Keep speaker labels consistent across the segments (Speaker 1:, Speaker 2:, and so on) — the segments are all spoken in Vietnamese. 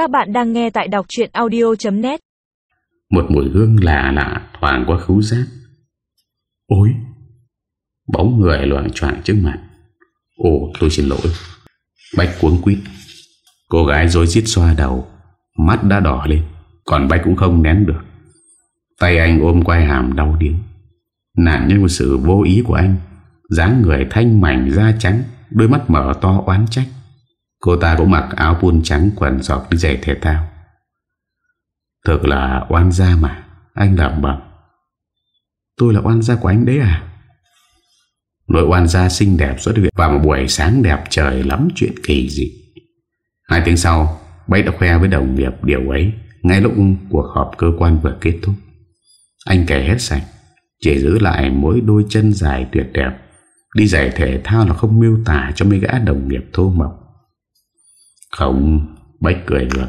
Speaker 1: Các bạn đang nghe tại đọc chuyện audio.net
Speaker 2: Một mùi hương lạ lạ thoảng qua khứu giác. Ôi, Bóng người loạn troạn trước mặt. Ồ, tôi xin lỗi. Bách cuống quýt. Cô gái dối giết xoa đầu, Mắt đã đỏ lên, Còn Bách cũng không nén được. Tay anh ôm quay hàm đau điếng. Nạn nhân một sự vô ý của anh, dáng người thanh mảnh da trắng, Đôi mắt mở to oán trách. Cô ta cũng mặc áo buôn trắng Quần sọc đi giày thể thao Thực là oan gia mà Anh đảm bảo Tôi là oan gia của anh đấy à Nội oan gia xinh đẹp xuất hiện vào một buổi sáng đẹp trời lắm chuyện kỳ dị. Hai tiếng sau, Bách đã khoe với đồng nghiệp điều ấy ngay lúc cuộc họp cơ quan vừa kết thúc. Anh kể hết sạch, chỉ giữ lại mỗi đôi chân dài tuyệt đẹp. Đi giải thể thao là không miêu tả cho mấy gã đồng nghiệp thô mộc. Không, Bách cười được.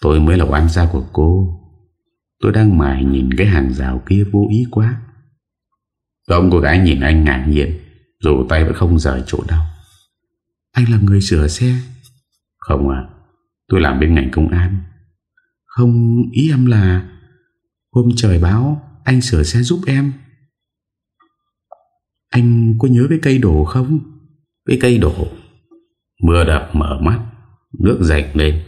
Speaker 2: Tôi mới là oan gia của cô. Tôi đang mải nhìn cái hàng rào kia vô ý quá. Ông cô gái nhìn anh ngạc nhiên Dù tay vẫn không rời chỗ đau Anh là người sửa xe Không à Tôi làm bên ngành công an Không ý em là Hôm trời báo Anh sửa xe giúp em Anh có nhớ cái cây đổ không Cái cây đổ Mưa đập mở mắt Nước dạch lên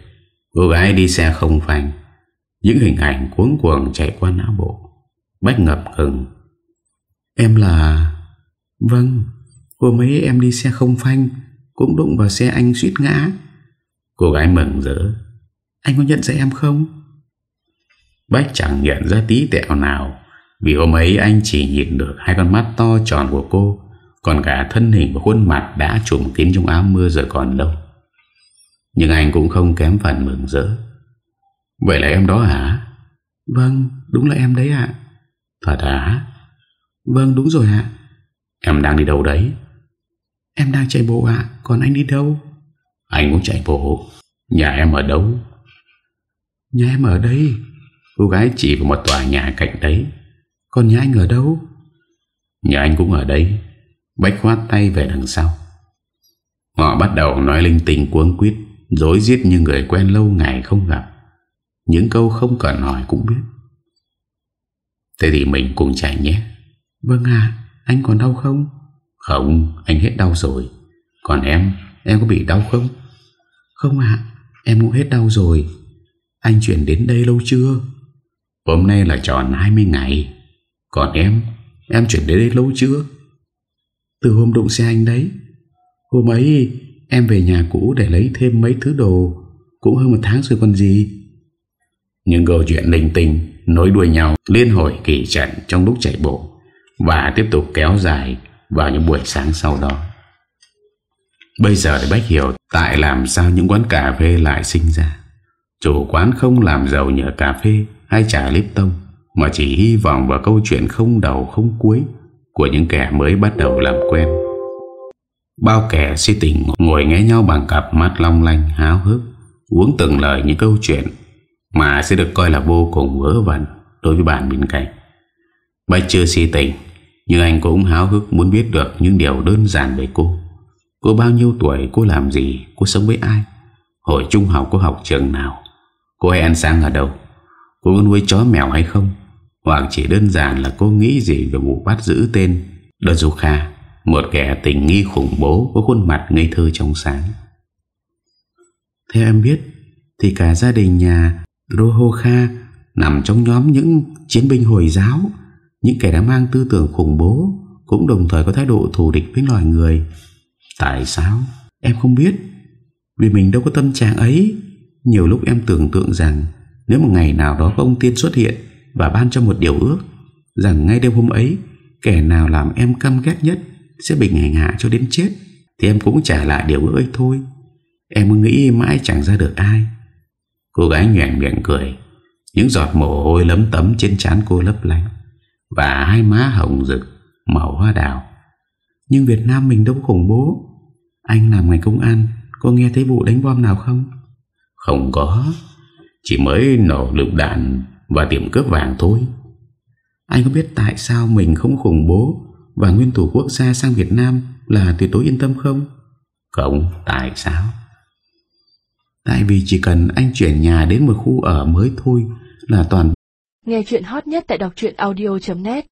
Speaker 2: Cô gái đi xe không phanh Những hình ảnh cuốn cuồng chạy qua não bộ Bách ngập ngừng Em là... Vâng, hôm ấy em đi xe không phanh, cũng đụng vào xe anh suýt ngã. Cô gái mừng rỡ. Anh có nhận ra em không? Bách chẳng nhận ra tí tẹo nào, vì hôm ấy anh chỉ nhìn được hai con mắt to tròn của cô, còn cả thân hình và khuôn mặt đã trùm kín trong áo mưa rồi còn đâu. Nhưng anh cũng không kém phần mừng rỡ. Vậy là em đó hả? Vâng, đúng là em đấy ạ. Thật hả? Vâng đúng rồi ạ. Em đang đi đâu đấy? Em đang chạy bộ ạ. Còn anh đi đâu? Anh muốn chạy bộ. Nhà em ở đâu? Nhà em ở đây. Cô gái chỉ vào một tòa nhà cạnh đấy. Còn nhà anh ở đâu? Nhà anh cũng ở đây. Bách khoát tay về đằng sau. Họ bắt đầu nói linh tinh cuống quyết Dối giết như người quen lâu ngày không gặp. Những câu không cần hỏi cũng biết. Thế thì mình cùng chạy nhé. Vâng à Anh còn đau không? Không anh hết đau rồi. Còn em em có bị đau không? Không ạ. Em cũng hết đau rồi. Anh chuyển đến đây lâu chưa? Hôm nay là tròn 20 ngày. Còn em Em chuyển đến đây lâu chưa? Từ hôm đụng xe anh đấy. Hôm ấy em về nhà cũ để lấy thêm mấy thứ đồ Cũng hơn một tháng rồi còn gì Nhưng câu chuyện linh tinh Nối đuôi nhau liên hồi kỳ trận Trong lúc chạy bộ và tiếp tục kéo dài vào những buổi sáng sau đó. Bây giờ thì Bách hiểu tại làm sao những quán cà phê lại sinh ra. Chủ quán không làm giàu nhờ cà phê hay trà lip tông, mà chỉ hy vọng vào câu chuyện không đầu không cuối của những kẻ mới bắt đầu làm quen. Bao kẻ si tình ngồi nghe nhau bằng cặp mắt long lanh háo hức, uống từng lời những câu chuyện mà sẽ được coi là vô cùng vớ vẩn đối với bạn bên cạnh. Bách chưa si tình Nhưng anh cũng háo hức muốn biết được những điều đơn giản về cô. Cô bao nhiêu tuổi, cô làm gì, cô sống với ai? Hồi trung học cô học trường nào? Cô hay ăn sáng ở đâu? Cô có nuôi chó mèo hay không? Hoặc chỉ đơn giản là cô nghĩ gì về vụ bắt giữ tên Đơn Du Kha? Một kẻ tình nghi khủng bố Có khuôn mặt ngây thơ trong sáng. Theo em biết Thì cả gia đình nhà Rohoka Nằm trong nhóm những chiến binh Hồi giáo. Những kẻ đã mang tư tưởng khủng bố Cũng đồng thời có thái độ thù địch với loài người. Tại sao? Em không biết. Vì mình đâu có tâm trạng ấy. Nhiều lúc em tưởng tượng rằng Nếu một ngày nào đó có ông tiên xuất hiện Và ban cho một điều ước, Rằng ngay đêm hôm ấy, Kẻ nào làm em căm ghét nhất sẽ bình hành hạ cho đến chết, Thì em cũng trả lại điều ước ấy thôi Em nghĩ mãi chẳng ra được ai Cô gái nhoảng miệng cười, Những giọt mồ hôi lấm tấm trên trán cô lấp lánh, và hai má hồng rực, màu hoa đào. Nhưng Việt Nam mình đâu khủng bố. Anh làm ngành công an, có nghe thấy vụ đánh bom nào không? Không có. Chỉ mới nổ lựu đạn và tiệm cướp vàng thôi. Anh có biết tại sao mình không khủng bố và nguyên thủ quốc gia sang Việt Nam là tuyệt đối yên tâm không? Không, tại sao? Tại vì chỉ cần anh chuyển nhà đến một khu ở mới thôi Là toàn
Speaker 1: Nghe chuyện hot nhất tại đọc audio.net